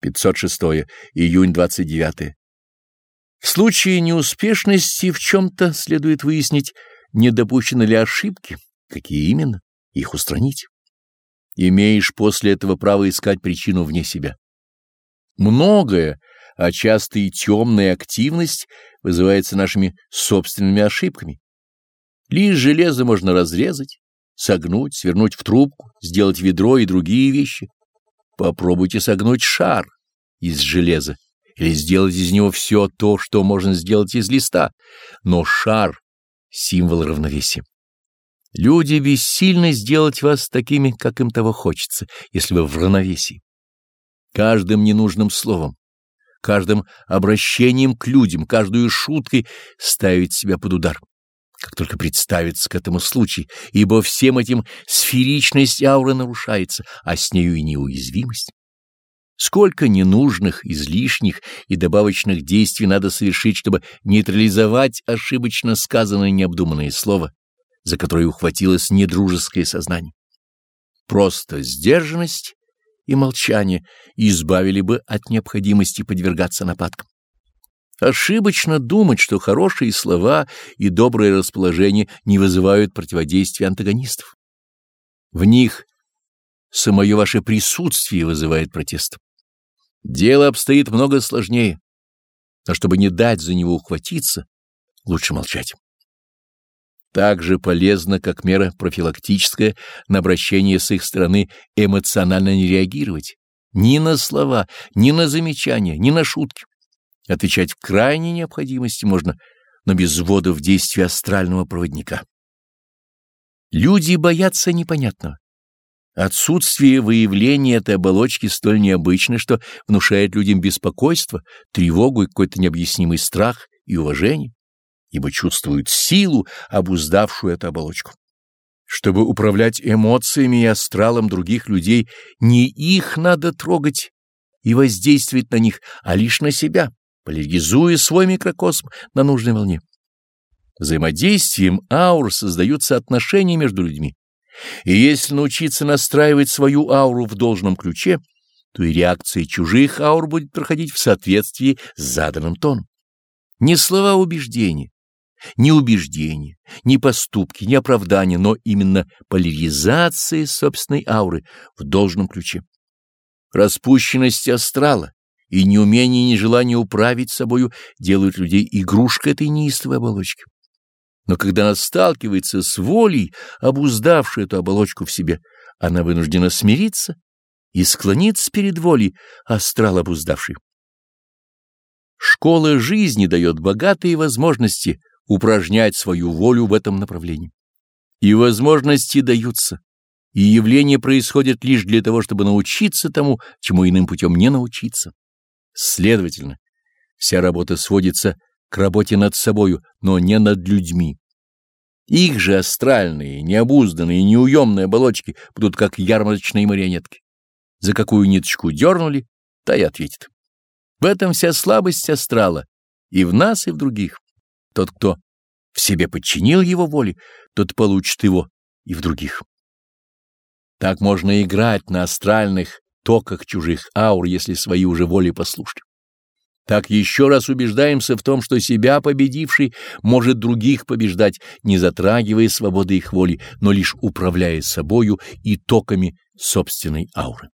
506. Июнь 29. В случае неуспешности в чем-то следует выяснить, не допущены ли ошибки, какие именно, их устранить. Имеешь после этого право искать причину вне себя. Многое, а часто и темная активность вызывается нашими собственными ошибками. Лишь железо можно разрезать, согнуть, свернуть в трубку, сделать ведро и другие вещи. Попробуйте согнуть шар из железа или сделать из него все то, что можно сделать из листа, но шар — символ равновесия. Люди бессильны сделать вас такими, как им того хочется, если вы в равновесии. Каждым ненужным словом, каждым обращением к людям, каждую шуткой ставить себя под удар, как только представится к этому случай, ибо всем этим сферичность ауры нарушается, а с нею и неуязвимость. Сколько ненужных, излишних и добавочных действий надо совершить, чтобы нейтрализовать ошибочно сказанное необдуманное слово, за которое ухватилось недружеское сознание. Просто сдержанность и молчание избавили бы от необходимости подвергаться нападкам. Ошибочно думать, что хорошие слова и доброе расположение не вызывают противодействия антагонистов. В них самое ваше присутствие вызывает протест. Дело обстоит много сложнее, но чтобы не дать за него ухватиться, лучше молчать так же полезно, как мера профилактическая на обращение с их стороны эмоционально не реагировать ни на слова, ни на замечания, ни на шутки. Отвечать в крайней необходимости можно, но без ввода в действие астрального проводника. Люди боятся непонятного. Отсутствие выявления этой оболочки столь необычно, что внушает людям беспокойство, тревогу и какой-то необъяснимый страх и уважение ибо чувствуют силу, обуздавшую эту оболочку. Чтобы управлять эмоциями и астралом других людей, не их надо трогать и воздействовать на них, а лишь на себя, поляризуя свой микрокосм на нужной волне. Взаимодействием аур создаются отношения между людьми. И если научиться настраивать свою ауру в должном ключе, то и реакция чужих аур будет проходить в соответствии с заданным тоном. Не слова убеждения, ни убеждения, ни поступки, ни оправдания, но именно поляризация собственной ауры в должном ключе. Распущенность астрала и неумение и нежелание управить собою делают людей игрушкой этой неистовой оболочки. Но когда она сталкивается с волей, обуздавшей эту оболочку в себе, она вынуждена смириться и склониться перед волей астрал обуздавший. Школа жизни дает богатые возможности упражнять свою волю в этом направлении. И возможности даются, и явления происходят лишь для того, чтобы научиться тому, чему иным путем не научиться. Следовательно, вся работа сводится к работе над собою, но не над людьми. Их же астральные, необузданные, неуемные оболочки будут как ярмарочные марионетки. За какую ниточку дернули, та и ответит. В этом вся слабость астрала и в нас, и в других. Тот, кто в себе подчинил его воле, тот получит его и в других. Так можно играть на астральных токах чужих аур, если свои уже воли послушны. Так еще раз убеждаемся в том, что себя победивший может других побеждать, не затрагивая свободы их воли, но лишь управляя собою и токами собственной ауры.